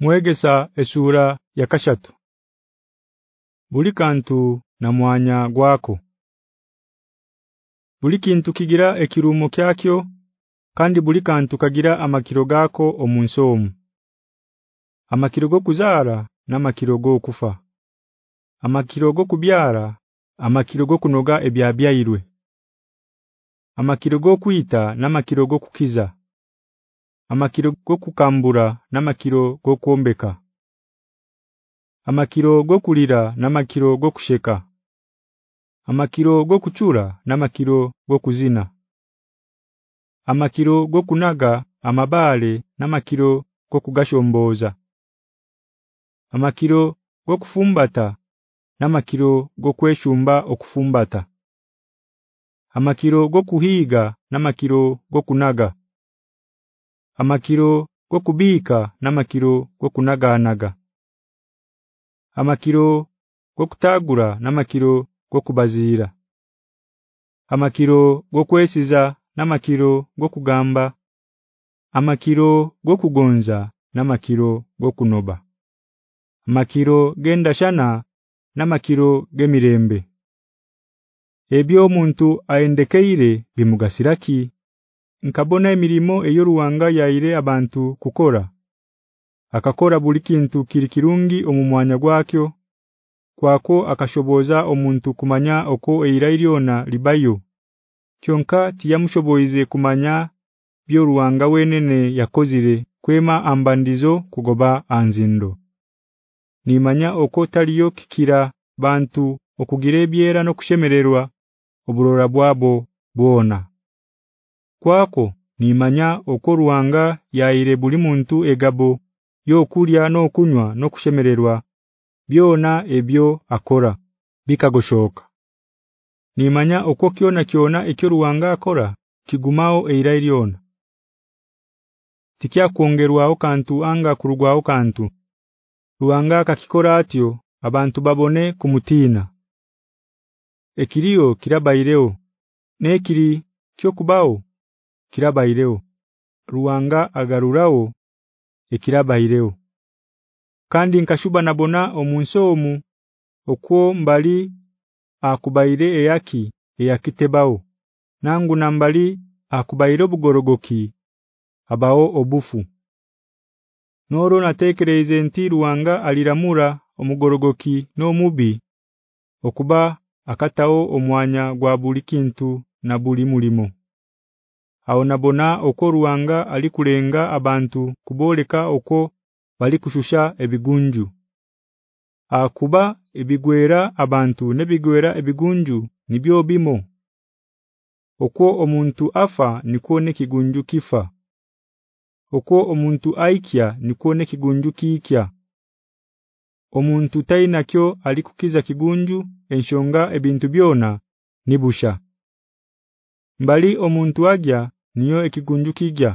Mwegesa esura ya kashatu. Buli kantu na mwanya gwako. Buli kintu kigira ekirumo kyakyo kandi buli kantu kagira amakiro gako omunsomu. Amakiro go kuzara na makiro go kufa. Amakiro go kubyara amakiro go kunoga ebyabyairwe. Amakiro go kuita na makiro go kukiza Amakiro go kukambura na makiro go kuombeka. Amakiro go kulira na makiro go kusheka. Amakiro go kuchura na makiro go kuzina. Amakiro go kunaga amabale na makiro go kugashomboza. Amakiro go kufumbata na makiro go kweshumba okufumbata. Amakiro go kuhiga na makiro go kunaga Amakiro go kubika na makiro go kunaganaga. Amakiro go kutagura na makiro go kubazira. Amakiro go kwesiza na makiro go kugamba. Amakiro go kugonza na makiro go kunoba. Makiro genda shana na makiro gemirembe Ebyo omuntu aendekeire bimugasiraki nkabona emirimo eyo ruwanga yaire abantu kukora. Akakora buli kintu kirikirungi omumwanya gwakyo kwako akashoboza omuntu kumanya oko eirairiona libayo. Kyonka tiyamushoboize kumanya byo ruwanga wenene yakozire kwema ambandizo kugoba anzindo. Nimanya oko taliyo kikira bantu okugira ebyera no kushemererwa oburora bwabo bwona kwako nimanya oko ruwanga yaire buli muntu egabo yokulya no kunywa no kushemererwa byona ebyo akora bikagoshoka. Nimanya oko kiona kiona ekyo ruwanga akora kigumao eirairiona tikya kuongerwao kantu anga kurugwao kantu. Ruwanga kakikora atyo abantu babone kumutina. Ekiriyo kirabaireo. Nekiri kyo kubao kirabaireo ruwanga agarurawo ekirabaireo kandi nkashuba nabona omunsomu okwo mbali akubaire eyaki eyakitebao. Nangu nambali akubaire obugorogoki abao obufu. Noro natekereze nti ruwanga aliramura omugorogoki n'omubi okuba akatao omwanya gwa buli kintu na buli mulimo Aho nabona oko ruwanga alikulenga abantu kuboleka oko bali kushusha ebigunju. Akuba ebigwera abantu nebigwera ebigunju nibyo bimo. Okwo omuntu afa nikone kigunju kifa. Okwo omuntu aikya nikone kigunju kikya omuntu taina kyo alikukiza kigunju enshonga ebintu byona nibusha. Mbali omuntu agya niyo ekigunju kijya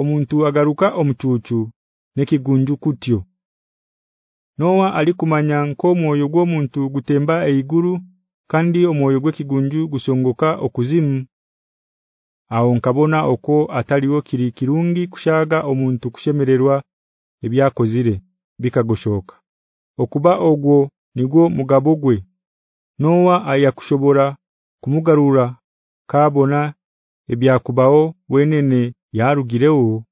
omuntu agaruka omuchuchu nekigunju kutyo. Noa alikumanya nko moyo gwomuntu gutemba eiguru kandi omoyo gwe kigunju gusongoka okuzimu. Aho nkabona oko ataliwo kiri kirungi kushaga omuntu kushemererwa ebyakozire bikagoshoka. Okuba ogwo nigwo mugabo gwe. Noa ayakushobora kumugarura kabona ebyakubao wenene yarugirewo